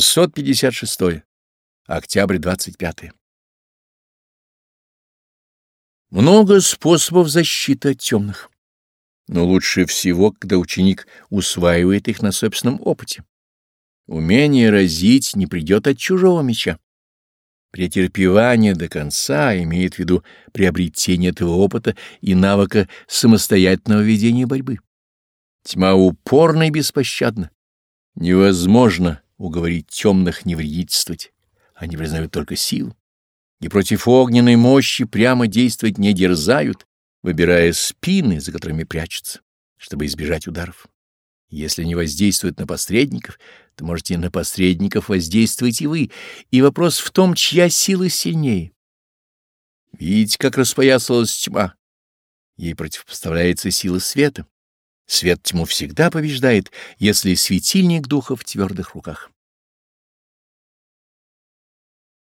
656. Октябрь 25. Много способов защиты от темных, но лучше всего, когда ученик усваивает их на собственном опыте. Умение разить не придет от чужого меча. Претерпевание до конца имеет в виду приобретение этого опыта и навыка самостоятельного ведения борьбы. Тьма упорна и беспощадна. Невозможно уговорить темных не вредительствовать. Они признают только силу. И против огненной мощи прямо действовать не дерзают, выбирая спины, за которыми прячутся, чтобы избежать ударов. Если не воздействуют на посредников, то можете на посредников воздействовать и вы, и вопрос в том, чья сила сильнее. Видите, как распоясалась тьма? Ей противопоставляется сила света. Свет тьму всегда побеждает, если светильник духа в твердых руках.